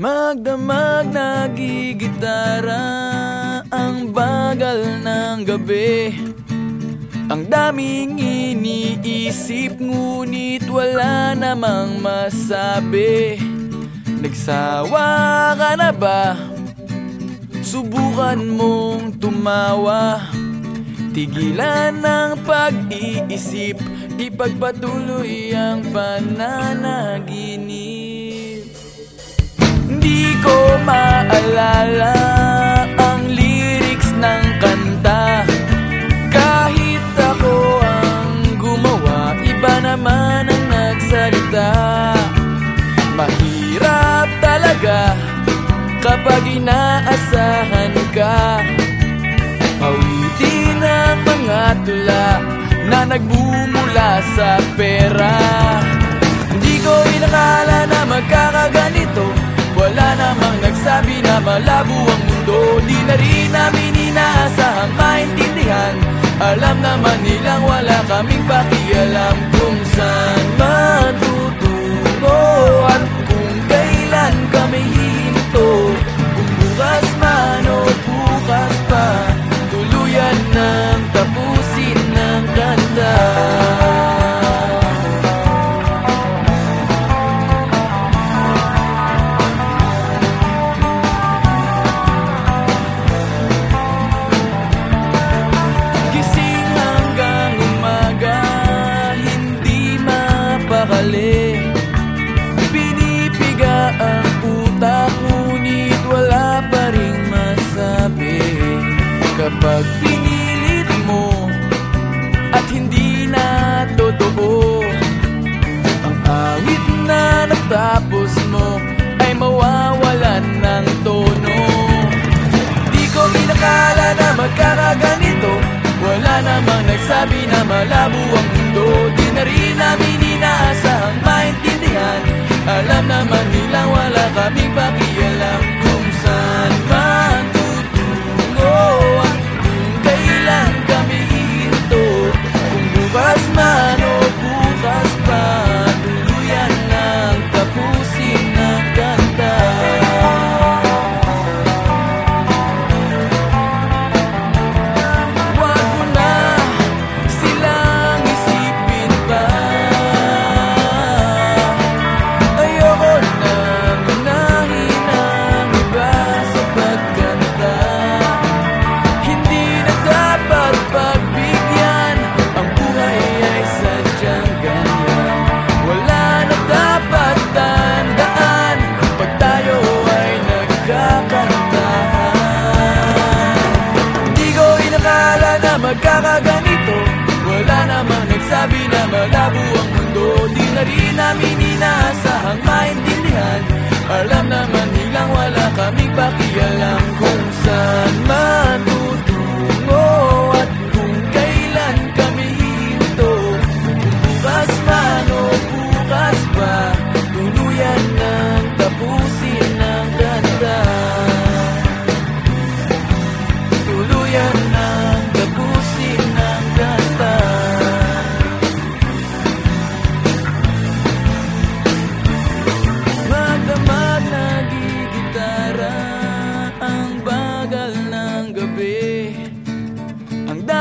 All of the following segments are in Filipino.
Magdamag nagigitara Ang bagal ng gabi. Ang daming iniisip Ngunit wala namang masabi. Nagsawa ka na ba? Subukan mong tumawa. Tigilan ng pag-iisip Ipagpatuloy ang pananaginip Hindi ko maalala ang lyrics ng kanta. Kahit ako ang gumawa Iba naman ang nagsalita. Mahirap talaga kapag inaasahan ka. Awitin ang mga tula na nagbumula sa pera. Hindi ko inakala na magkakaganito nagsabi na malabo ang mundo Di na rin namin inaasahang maintindihan. Alam naman nilang wala kaming pakialam Kung saan Kapag pinilit mo At hindi na totoo. Ang awit na natapos mo Ay mawawalan ng tono. Di ko inakala na magkakaganito. Wala namang nagsabi na malabo ang mundo. Di na rin namin inaasahang maintindihan. Alam naman nilang wala kaming pakialam magkakaganito. Wala namang nagsabi na malabo ang mundo. Di na rin namin inaasahang maintindihan. Alam naman nilang wala kaming pakialam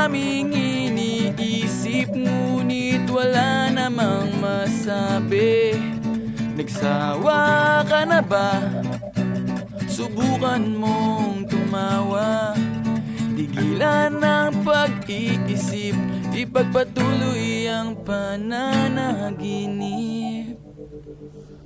Ang daming iniisip Ngunit wala namang masabi. Nagsawa ka na ba? Subukan mong tumawa. Tigilan ng pag-iisip Ipagpatuloy ang pananaginip